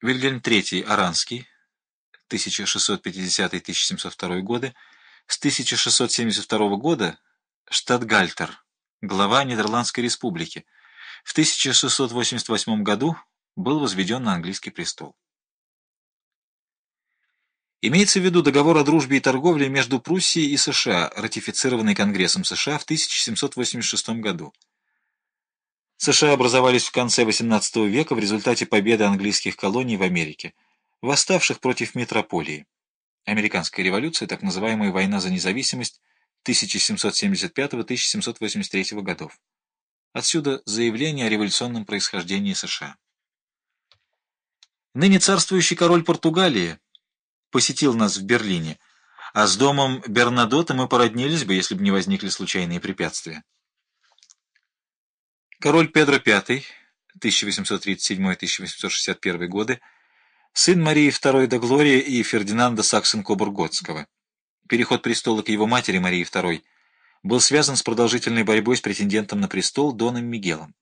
Вильгельм III Аранский, 1650-1702 годы, с 1672 года штатгальтер, глава Нидерландской республики, в 1688 году был возведен на английский престол. Имеется в виду договор о дружбе и торговле между Пруссией и США, ратифицированный Конгрессом США в 1786 году. США образовались в конце XVIII века в результате победы английских колоний в Америке, восставших против метрополии. Американская революция, так называемая «Война за независимость» 1775-1783 годов. Отсюда заявление о революционном происхождении США. Ныне царствующий король Португалии посетил нас в Берлине, а с домом Бернадота мы породнились бы, если бы не возникли случайные препятствия. Король Педро V, 1837-1861 годы, сын Марии II де Глории и Фердинанда Саксен-Кобург-Готского. Переход престола к его матери Марии II был связан с продолжительной борьбой с претендентом на престол Доном Мигелом.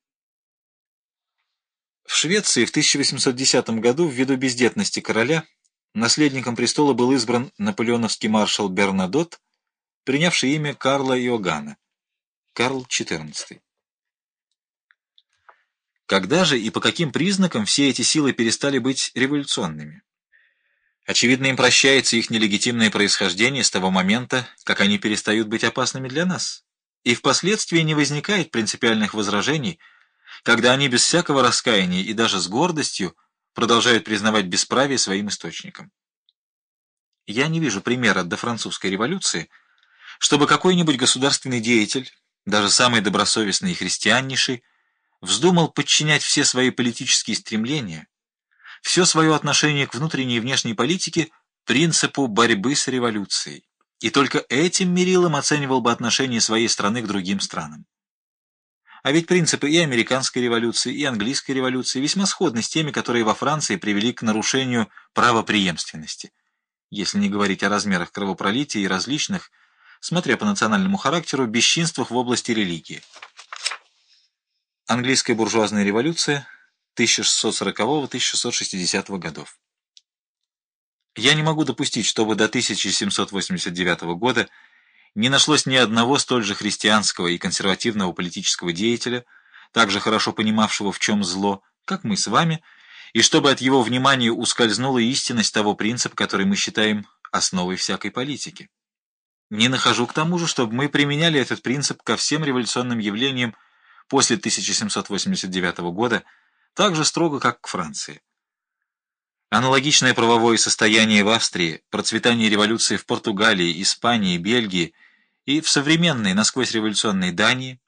В Швеции в 1810 году ввиду бездетности короля наследником престола был избран наполеоновский маршал Бернадот, принявший имя Карла Иоганна, Карл XIV. Когда же и по каким признакам все эти силы перестали быть революционными? Очевидно, им прощается их нелегитимное происхождение с того момента, как они перестают быть опасными для нас. И впоследствии не возникает принципиальных возражений, когда они без всякого раскаяния и даже с гордостью продолжают признавать бесправие своим источником. Я не вижу примера до французской революции, чтобы какой-нибудь государственный деятель, даже самый добросовестный и христианнейший, вздумал подчинять все свои политические стремления, все свое отношение к внутренней и внешней политике принципу борьбы с революцией, и только этим мерилом оценивал бы отношение своей страны к другим странам. А ведь принципы и американской революции, и английской революции весьма сходны с теми, которые во Франции привели к нарушению правопреемственности, если не говорить о размерах кровопролития и различных, смотря по национальному характеру, бесчинствах в области религии. Английская буржуазная революция 1640-1660 годов. Я не могу допустить, чтобы до 1789 года не нашлось ни одного столь же христианского и консервативного политического деятеля, также хорошо понимавшего, в чем зло, как мы с вами, и чтобы от его внимания ускользнула истинность того принципа, который мы считаем основой всякой политики. Не нахожу к тому же, чтобы мы применяли этот принцип ко всем революционным явлениям, после 1789 года так же строго, как к Франции. Аналогичное правовое состояние в Австрии, процветание революции в Португалии, Испании, Бельгии и в современной, насквозь революционной Дании,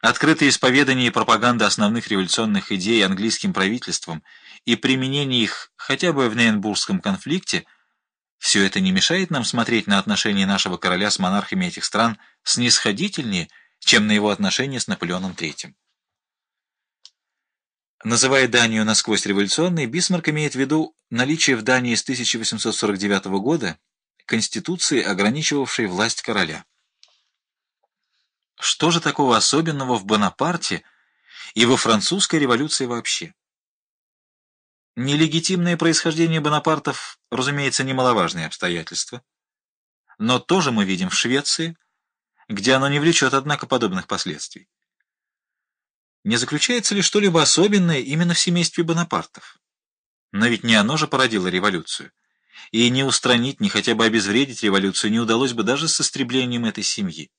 открытое исповедание и пропаганда основных революционных идей английским правительством и применение их хотя бы в Нейнбургском конфликте, все это не мешает нам смотреть на отношения нашего короля с монархами этих стран снисходительнее, чем на его отношения с Наполеоном III. Называя Данию насквозь революционной, Бисмарк имеет в виду наличие в Дании с 1849 года конституции, ограничивавшей власть короля. Что же такого особенного в Бонапарте и во французской революции вообще? Нелегитимное происхождение Бонапартов, разумеется, немаловажное обстоятельство, но тоже мы видим в Швеции, где оно не влечет, однако, подобных последствий. Не заключается ли что-либо особенное именно в семействе Бонапартов? Но ведь не оно же породило революцию. И не устранить, ни хотя бы обезвредить революцию не удалось бы даже с истреблением этой семьи.